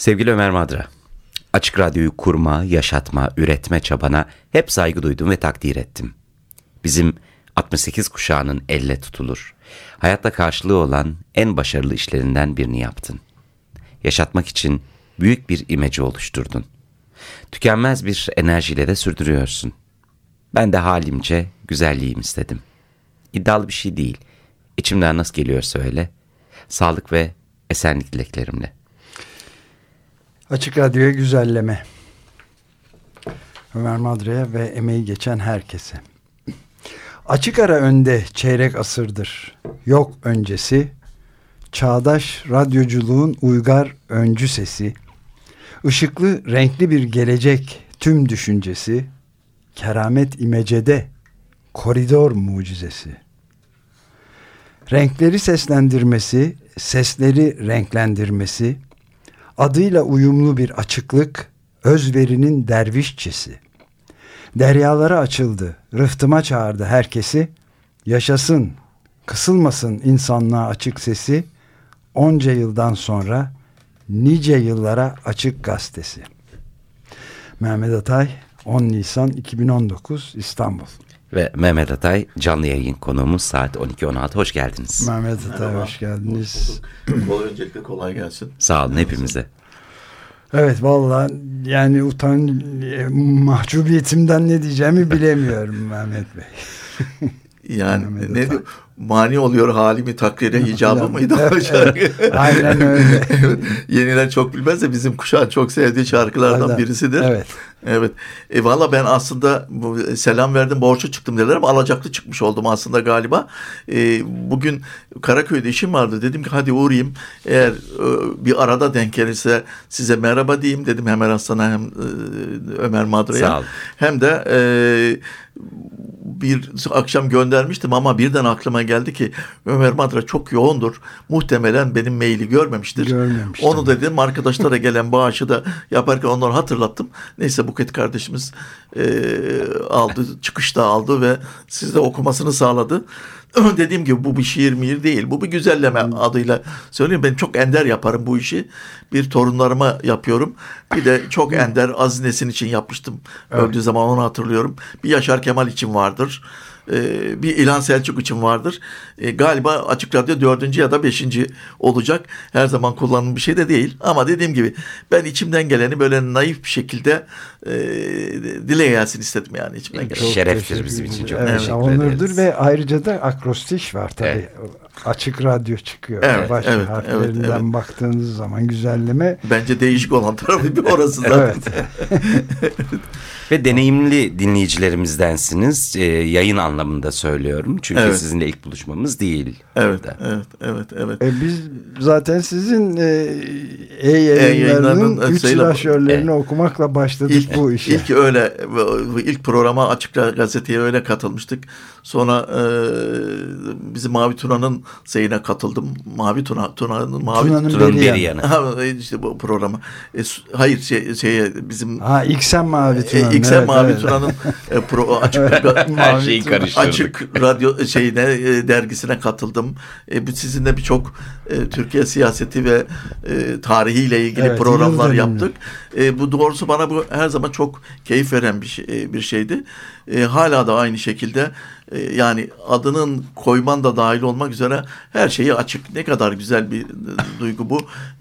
Sevgili Ömer Madra, Açık Radyo'yu kurma, yaşatma, üretme çabana hep saygı duydum ve takdir ettim. Bizim 68 kuşağının elle tutulur, hayatta karşılığı olan en başarılı işlerinden birini yaptın. Yaşatmak için büyük bir imece oluşturdun. Tükenmez bir enerjiyle de sürdürüyorsun. Ben de halimce güzelliğim istedim. İddialı bir şey değil. İçimden nasıl geliyorsa öyle. Sağlık ve esenlik dileklerimle. Açık Radyo'ya güzelleme. Ömer Madra'ya ve emeği geçen herkese. Açık ara önde çeyrek asırdır. Yok öncesi. Çağdaş radyoculuğun uygar öncü sesi. Işıklı renkli bir gelecek tüm düşüncesi. Keramet imecede koridor mucizesi. Renkleri seslendirmesi, sesleri renklendirmesi, adıyla uyumlu bir açıklık, özverinin dervişçesi. Deryalara açıldı, rıhtıma çağırdı herkesi, yaşasın, kısılmasın insanlığa açık sesi, onca yıldan sonra nice yıllara açık gazetesi. Mehmet Atay 10 Nisan 2019 İstanbul. Ve Mehmet Atay canlı yayın konuğumuz saat 12.16 hoş geldiniz. Mehmet Atay Merhaba. hoş geldiniz. Kolay öncelikle kolay gelsin. Sağ olun hepimize. Evet valla yani utan e, mahcubiyetimden ne diyeceğimi bilemiyorum Mehmet Bey. Yani Mehmet ne diyor? Mani oluyor halimi takrire hicabı mıydı evet, evet, Aynen öyle. evet, yeniler çok bilmez de bizim kuşağın çok sevdiği şarkılardan Aynen. birisidir. Evet. Evet. E, Valla ben aslında bu, selam verdim borçlu çıktım dediler ama alacaklı çıkmış oldum aslında galiba. E, bugün Karaköy'de işim vardı. Dedim ki hadi uğrayayım. Eğer e, bir arada denk gelirse size merhaba diyeyim dedim hem Aslan'a hem e, Ömer Madra'ya. Hem de e, bir akşam göndermiştim ama birden aklıma geldi ki Ömer Madra çok yoğundur. Muhtemelen benim maili görmemiştir. Görmemiştim. Onu dedim arkadaşlara gelen bağışı da yaparken onları hatırlattım. Neyse Buket kardeşimiz e, aldı, çıkışta aldı ve sizde okumasını sağladı. Dediğim gibi bu bir şiir mihir değil. Bu bir güzelleme adıyla söyleyeyim. Ben çok ender yaparım bu işi. Bir torunlarıma yapıyorum. Bir de çok ender Aziz Nesin için yapmıştım. Evet. Öldüğü zaman onu hatırlıyorum. Bir Yaşar Kemal için vardır e, bir İlhan Selçuk için vardır. E, galiba Açık Radyo dördüncü ya da beşinci olacak. Her zaman kullanılan bir şey de değil. Ama dediğim gibi ben içimden geleni böyle naif bir şekilde e, dile gelsin istedim yani içimden gelen. Şereftir bizim için çok evet, teşekkür onurdur ve ayrıca da akrostiş var tabii. Evet. Açık radyo çıkıyor. Evet, Baş evet, harflerinden evet, evet. baktığınız zaman güzelleme. Bence değişik olan tarafı bir orası zaten. evet. Ve deneyimli dinleyicilerimizdensiniz. E, yayın anlamında söylüyorum. Çünkü evet. sizinle ilk buluşmamız değil. Evet, evet, evet, evet. E, biz zaten sizin e, e-yayınlarının e üç silahşörlerini evet. okumakla başladık ilk, bu işe. İlk öyle, ilk programa Açık Gazete'ye öyle katılmıştık. Sonra e, bizim Mavi Tuna'nın şeyine katıldım. Mavi Tuna, Tuna'nın Mavi Tuna'nın Tuna, beri yanı. Ha, işte bu programa. E, hayır şey, şey bizim Ha İksen Mavi Tuna'nın. E, İksen evet, Mavi evet. Tuna'nın e, pro, açık her şeyi karıştırdık. Açık radyo şeyine e, dergisine katıldım. E, bu sizinle birçok e, Türkiye siyaseti ve e, tarihiyle ilgili evet, programlar yaptık. E, bu doğrusu bana bu her zaman çok keyif veren bir şey, e, bir şeydi. E, hala da aynı şekilde e, yani adının koyman da dahil olmak üzere her şeyi açık. Ne kadar güzel bir e, duygu bu.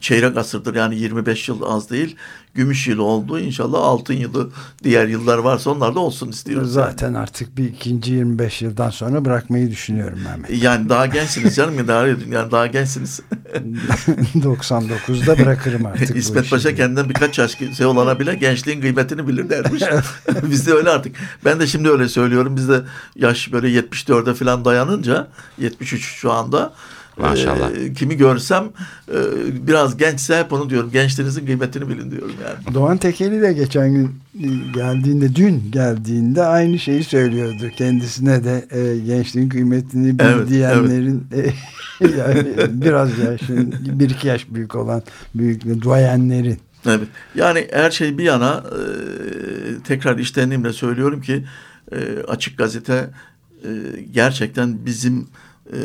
Çeyrek asırdır yani 25 yıl az değil. Gümüş yılı oldu. İnşallah altın yılı diğer yıllar varsa onlar da olsun istiyoruz. Zaten yani. artık bir ikinci 25 yıldan sonra bırakmayı düşünüyorum Mehmet. Yani daha gençsiniz canım. daha, yani daha gençsiniz. 99'da bırakırım artık. İsmet Paşa kendinden birkaç yaş şey olana bile gençliğin kıymetini bilir dermiş. Biz de öyle artık. Ben de şimdi öyle söylüyorum. Biz de yaş böyle 74'e falan dayanınca 73 şu anda Maşallah. E, kimi görsem e, biraz gençse hep onu diyorum. Gençliğinizin kıymetini bilin diyorum yani. Doğan Tekeli de geçen gün geldiğinde, dün geldiğinde aynı şeyi söylüyordu. Kendisine de e, gençliğin kıymetini bil evet, diyenlerin evet. e, yani biraz yaşın, bir iki yaş büyük olan büyük duayenlerin. Evet. Yani her şey bir yana e, tekrar iştenliğimle söylüyorum ki e, Açık Gazete e, gerçekten bizim e,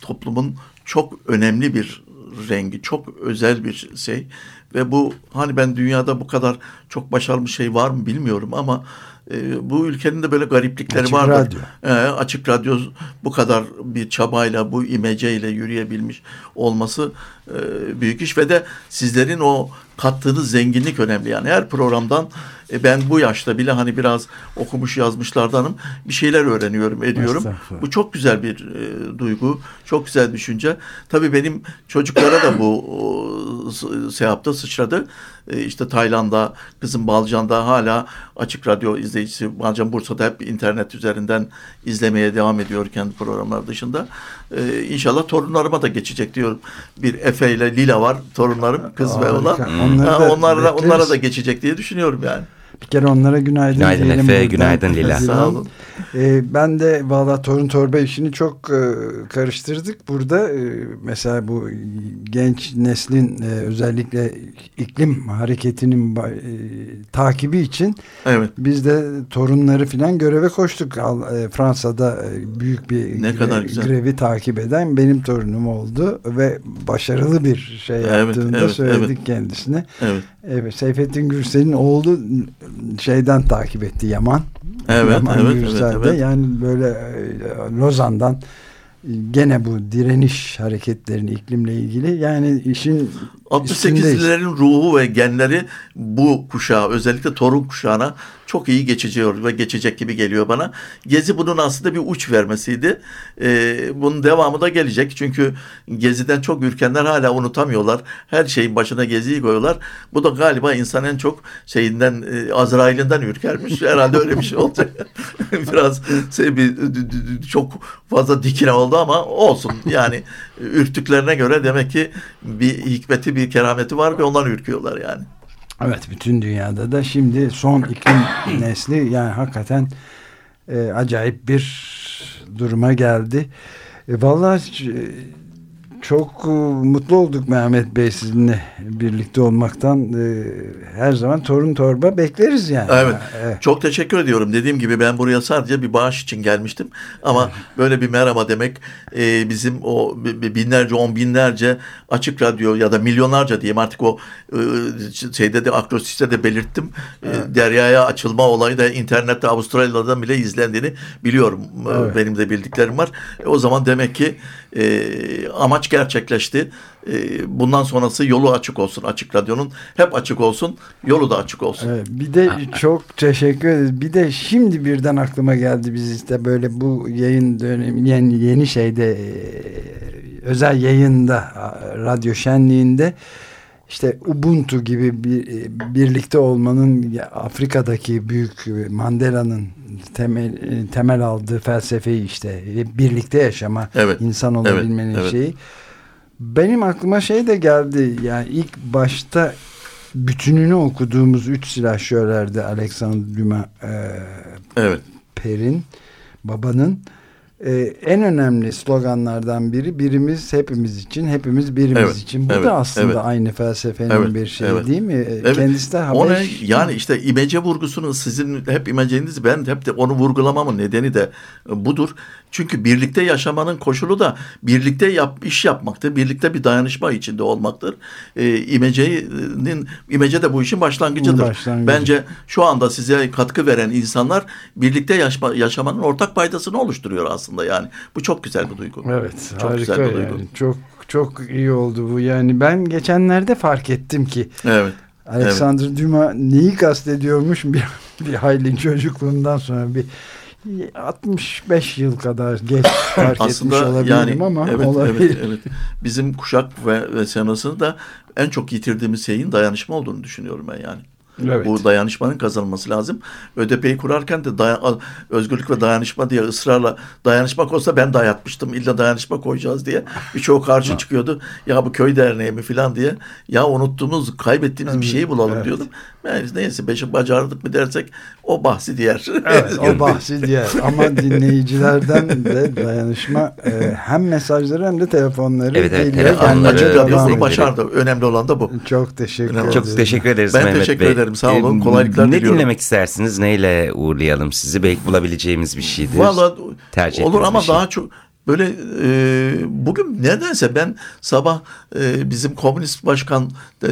toplumun çok önemli bir rengi çok özel bir şey ve bu hani ben dünyada bu kadar çok başarılı bir şey var mı bilmiyorum ama e, bu ülkenin de böyle gariplikleri açık vardır. Radyo. E, açık radyo bu kadar bir çabayla bu imeceyle yürüyebilmiş olması e, büyük iş ve de sizlerin o kattığınız zenginlik önemli yani her programdan e, ben bu yaşta bile hani biraz okumuş yazmışlardanım bir şeyler öğreniyorum ediyorum. Bu çok güzel bir e, duygu, çok güzel düşünce. Tabii benim çocuklara da bu o, şey yaptı, sıçradı. E, işte Tayland'da, kızım Balcan'da hala açık radyo izleyicisi. Balcan Bursa'da hep internet üzerinden izlemeye devam ediyor kendi programlar dışında. E, inşallah torunlarıma da geçecek diyorum. Bir Efe ile Lila var torunlarım, kız Harika. ve oğlan. Onları ha, onlara, onlara da geçecek diye düşünüyorum yani. Bir kere onlara günaydın, günaydın diyelim. Efe, günaydın Lila. Sağ olun. Ee, ben de valla torun torba işini çok e, karıştırdık. Burada e, mesela bu genç neslin e, özellikle iklim hareketinin e, takibi için evet. biz de torunları filan göreve koştuk. E, Fransa'da e, büyük bir ne kadar güzel. grevi takip eden benim torunum oldu ve başarılı bir şey yaptığını evet, evet, söyledik evet. kendisine. Evet. Evet, Seyfettin Gürsel'in oğlu şeyden takip etti Yaman. Evet, Yaman evet, Gürsel'de. evet, evet. Yani böyle e, Lozan'dan gene bu direniş hareketlerini iklimle ilgili yani işin 68'lilerin ruhu ve genleri bu kuşağa özellikle torun kuşağına çok iyi geçiyor ve geçecek gibi geliyor bana. Gezi bunun aslında bir uç vermesiydi. Ee, bunun devamı da gelecek. Çünkü Gezi'den çok ürkenler hala unutamıyorlar. Her şeyin başına Gezi'yi koyuyorlar. Bu da galiba insan en çok şeyinden e, Azrail'inden ürkermiş. Herhalde öyle bir şey olacak. Biraz şey, bir, çok fazla dikine oldu ama olsun. Yani ürktüklerine göre demek ki bir hikmeti bir kerameti var ve ondan ürküyorlar yani. Evet bütün dünyada da şimdi son iklim nesli yani hakikaten e, acayip bir duruma geldi. E, vallahi çok e, mutlu olduk Mehmet Bey sizinle birlikte olmaktan. E, her zaman torun torba bekleriz yani. Evet. evet. Çok teşekkür ediyorum. Dediğim gibi ben buraya sadece bir bağış için gelmiştim. Ama böyle bir merhaba demek e, bizim o binlerce, on binlerce açık radyo ya da milyonlarca diyeyim artık o şeyde de akrosiste de belirttim. Evet. Deryaya açılma olayı da internette Avustralya'dan bile izlendiğini biliyorum. Evet. Benim de bildiklerim var. o zaman demek ki amaç gerçekleşti. E, bundan sonrası yolu açık olsun Açık Radyo'nun. Hep açık olsun, yolu da açık olsun. Evet, bir de çok teşekkür ederiz. Bir de şimdi birden aklıma geldi biz işte böyle bu yayın dönemi yeni, yeni şeyde e, özel yayında radyo şenliğinde işte Ubuntu gibi bir e, birlikte olmanın Afrika'daki büyük Mandela'nın temel temel aldığı felsefeyi işte birlikte yaşama evet, insan olabilmenin evet, şeyi. Benim aklıma şey de geldi. Yani ilk başta bütününü okuduğumuz üç silahşörlerde Alexandre Dumas e, evet. Per'in babanın ee, en önemli sloganlardan biri birimiz hepimiz için, hepimiz birimiz evet, için. Bu evet, da aslında evet. aynı felsefenin evet, bir şeyi evet. değil mi? Ee, evet. Kendisi de haber... Ona, yani işte imece vurgusunu sizin hep imeceniz ben hep de onu vurgulamamın nedeni de budur. Çünkü birlikte yaşamanın koşulu da birlikte yap, iş yapmaktır. Birlikte bir dayanışma içinde olmaktır. E, imecenin, imece de bu işin başlangıcıdır. Başlangıcı. Bence şu anda size katkı veren insanlar birlikte yaşma, yaşamanın ortak paydasını oluşturuyor aslında yani. Bu çok güzel bir duygu. Evet çok harika güzel bir duygu. Yani. Çok çok iyi oldu bu yani. Ben geçenlerde fark ettim ki evet. Alexander evet. Dumas neyi kastediyormuş bir, bir hayli çocukluğundan sonra bir 65 yıl kadar geç fark Aslında etmiş olabilirim yani, ama evet, olabilir. Evet, evet. Bizim kuşak ve, ve senasını da en çok yitirdiğimiz şeyin dayanışma olduğunu düşünüyorum ben yani. Evet. Bu dayanışmanın kazanılması lazım. ÖDP'yi kurarken de dayan, özgürlük ve dayanışma diye ısrarla dayanışmak olsa ben dayatmıştım. İlla dayanışma koyacağız diye. Birçoğu karşı çıkıyordu. Ya bu köy derneği mi falan diye. Ya unuttuğumuz, kaybettiğimiz bir şeyi bulalım evet. diyordum. Yani neyse beşi bacardık mı dersek o bahsi diğer. Evet o bahsi diğer. Ama dinleyicilerden de dayanışma e, hem mesajları hem de telefonları evet, evet, telefonları başardı. Önemli olan da bu. Çok teşekkür ederim. Çok teşekkür ederiz ben Mehmet teşekkür Bey. ederim. Sağ olun. Kolaylıklar ne diliyorum. Ne dinlemek istersiniz? Neyle uğurlayalım sizi? Belki bulabileceğimiz bir şeydir. Valla olur ama şey. daha çok Böyle e, bugün nedense ben sabah e, bizim komünist başkan e,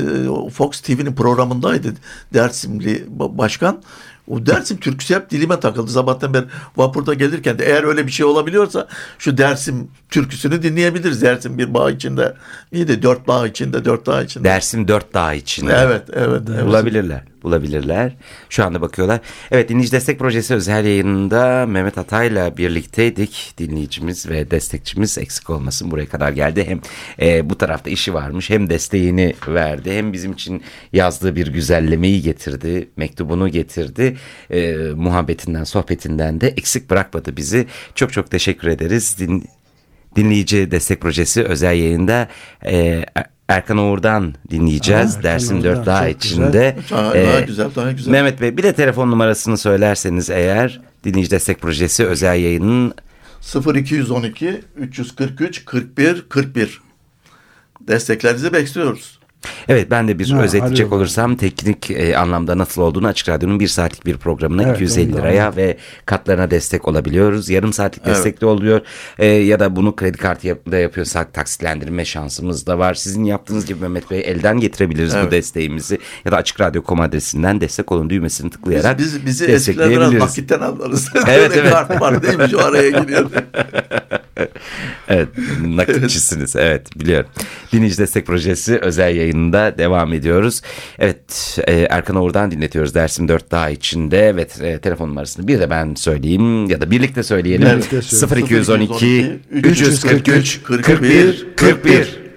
Fox TV'nin programındaydı Dersimli başkan. O Dersim türküsü hep dilime takıldı. Sabahtan beri vapurda gelirken de eğer öyle bir şey olabiliyorsa şu Dersim türküsünü dinleyebiliriz. Dersim bir bağ içinde. İyi dört bağ içinde, dört dağ içinde. Dersim dört dağ içinde. Evet, evet. evet. Bulabilirler bulabilirler. Şu anda bakıyorlar. Evet dinleyici destek projesi özel yayınında Mehmet Atay'la birlikteydik. Dinleyicimiz ve destekçimiz eksik olmasın buraya kadar geldi. Hem e, bu tarafta işi varmış hem desteğini verdi hem bizim için yazdığı bir güzellemeyi getirdi. Mektubunu getirdi. E, muhabbetinden sohbetinden de eksik bırakmadı bizi. Çok çok teşekkür ederiz. Din, dinleyici destek projesi özel yayında e, Erkan Uğur'dan dinleyeceğiz. Aa, Dersim 4 daha içinde. Daha, ee, daha güzel, daha güzel. Mehmet Bey bir de telefon numarasını söylerseniz eğer dinleyici destek projesi özel yayının 0212 343 41 41 desteklerinizi bekliyoruz. Evet ben de bir ha, özetleyecek olursam teknik e, anlamda nasıl olduğunu Açık Radyo'nun bir saatlik bir programına evet, 250 liraya anladım. ve katlarına destek olabiliyoruz. Yarım saatlik evet. destek de oluyor e, ya da bunu kredi kartı da yapıyorsak taksitlendirme şansımız da var. Sizin yaptığınız gibi Mehmet Bey elden getirebiliriz evet. bu desteğimizi ya da Açık Radyo.com adresinden destek olun düğmesini tıklayarak biz, biz, bizi destekleyebiliriz. Biraz nakitten alırız. Evet evet. Kart var değil mi şu araya giriyor. evet nakitçisiniz evet biliyorum. Dinleyici Destek Projesi özel yayınında devam ediyoruz. Evet e, Erkan Oğur'dan dinletiyoruz Dersim 4 daha içinde. Evet e, telefon numarasını bir de ben söyleyeyim ya da birlikte söyleyelim. Evet, 0212 343 41 41.